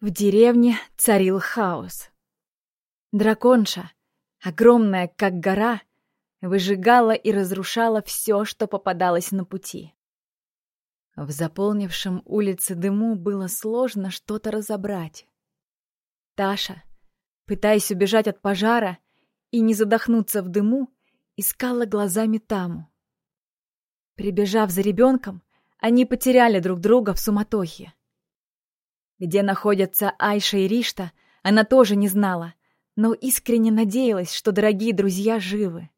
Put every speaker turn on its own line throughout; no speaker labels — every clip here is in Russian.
В деревне царил хаос. Драконша, огромная как гора, выжигала и разрушала все, что попадалось на пути. В заполнившем улицы дыму было сложно что-то разобрать. Таша, пытаясь убежать от пожара и не задохнуться в дыму, искала глазами Таму. Прибежав за ребенком, они потеряли друг друга в суматохе. Где находятся Айша и Ришта, она тоже не знала, но искренне надеялась, что дорогие друзья живы.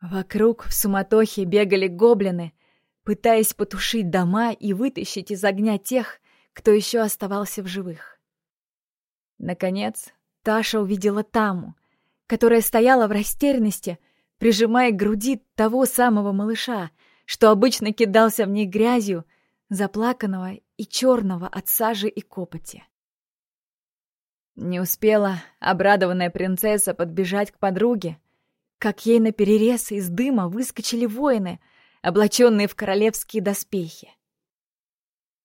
Вокруг в суматохе бегали гоблины, пытаясь потушить дома и вытащить из огня тех, кто еще оставался в живых. Наконец, Таша увидела Таму, которая стояла в растерянности, прижимая к груди того самого малыша, что обычно кидался в них грязью, заплаканного и черного от сажи и копоти. Не успела обрадованная принцесса подбежать к подруге, как ей наперерез из дыма выскочили воины, облаченные в королевские доспехи.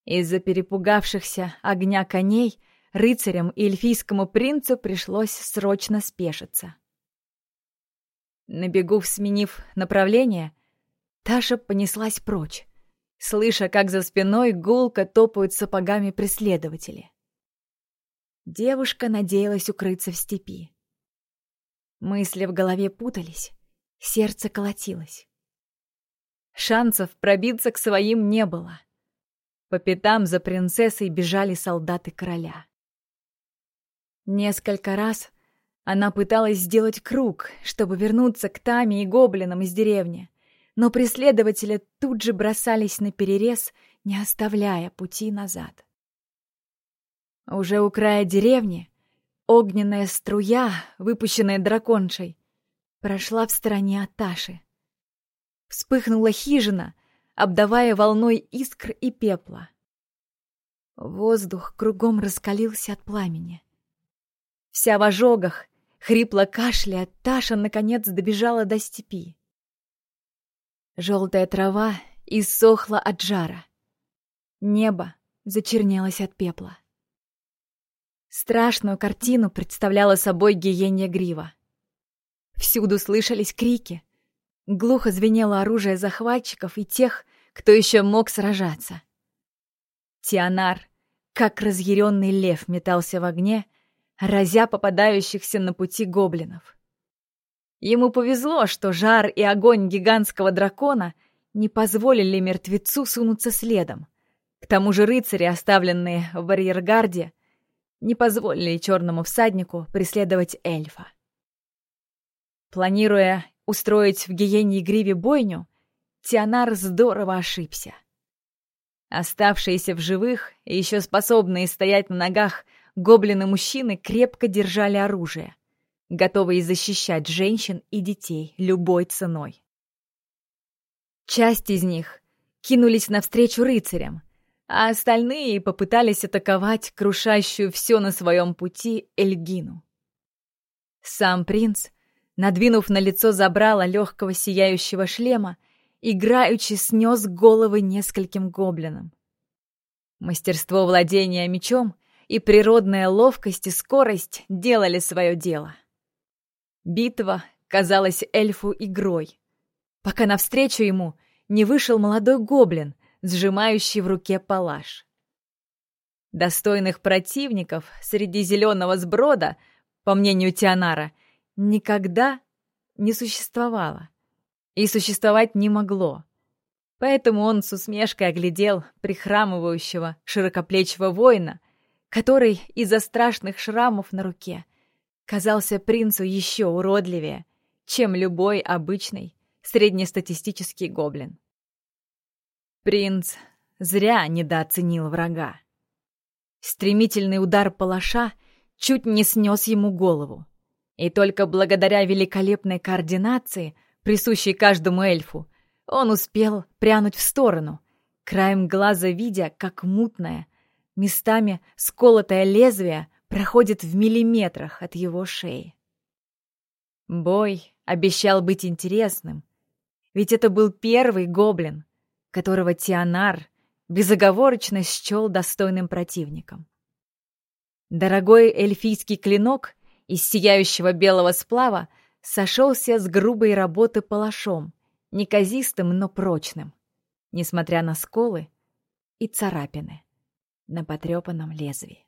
Из-за перепугавшихся огня коней рыцарям и эльфийскому принцу пришлось срочно спешиться. На бегу сменив направление, Таша понеслась прочь, слыша, как за спиной гулко топают сапогами преследователи. Девушка надеялась укрыться в степи. Мысли в голове путались, сердце колотилось. Шансов пробиться к своим не было. По пятам за принцессой бежали солдаты короля. Несколько раз она пыталась сделать круг, чтобы вернуться к Таме и гоблинам из деревни, но преследователи тут же бросались на перерез, не оставляя пути назад. Уже у края деревни огненная струя, выпущенная драконшей, прошла в стороне от Таши. Вспыхнула хижина, обдавая волной искр и пепла. Воздух кругом раскалился от пламени. Вся в ожогах, хрипло кашляя, Таша наконец добежала до степи. Желтая трава иссохла от жара. Небо зачернелось от пепла. Страшную картину представляла собой гиенья грива. Всюду слышались крики. Глухо звенело оружие захватчиков и тех, кто еще мог сражаться. Тианар, как разъяренный лев, метался в огне, разя попадающихся на пути гоблинов. Ему повезло, что жар и огонь гигантского дракона не позволили мертвецу сунуться следом. К тому же рыцари, оставленные в барьергарде, не позволили черному всаднику преследовать эльфа. Планируя устроить в гиене гриве бойню, Тианар здорово ошибся. Оставшиеся в живых и еще способные стоять на ногах гоблины-мужчины крепко держали оружие — готовые защищать женщин и детей любой ценой. Часть из них кинулись навстречу рыцарям, а остальные попытались атаковать крушащую все на своем пути Эльгину. Сам принц, надвинув на лицо забрало легкого сияющего шлема, играючи снес головы нескольким гоблинам. Мастерство владения мечом и природная ловкость и скорость делали свое дело — Битва казалась эльфу игрой, пока навстречу ему не вышел молодой гоблин, сжимающий в руке палаш. Достойных противников среди зеленого сброда, по мнению Тианара, никогда не существовало и существовать не могло. Поэтому он с усмешкой оглядел прихрамывающего широкоплечего воина, который из-за страшных шрамов на руке — казался принцу еще уродливее, чем любой обычный среднестатистический гоблин. Принц зря недооценил врага. Стремительный удар палаша чуть не снес ему голову. И только благодаря великолепной координации, присущей каждому эльфу, он успел прянуть в сторону, краем глаза видя, как мутное, местами сколотое лезвие проходит в миллиметрах от его шеи. Бой обещал быть интересным, ведь это был первый гоблин, которого Тианар безоговорочно счел достойным противником. Дорогой эльфийский клинок из сияющего белого сплава сошелся с грубой работы палашом, неказистым, но прочным, несмотря на сколы и царапины на потрепанном лезвии.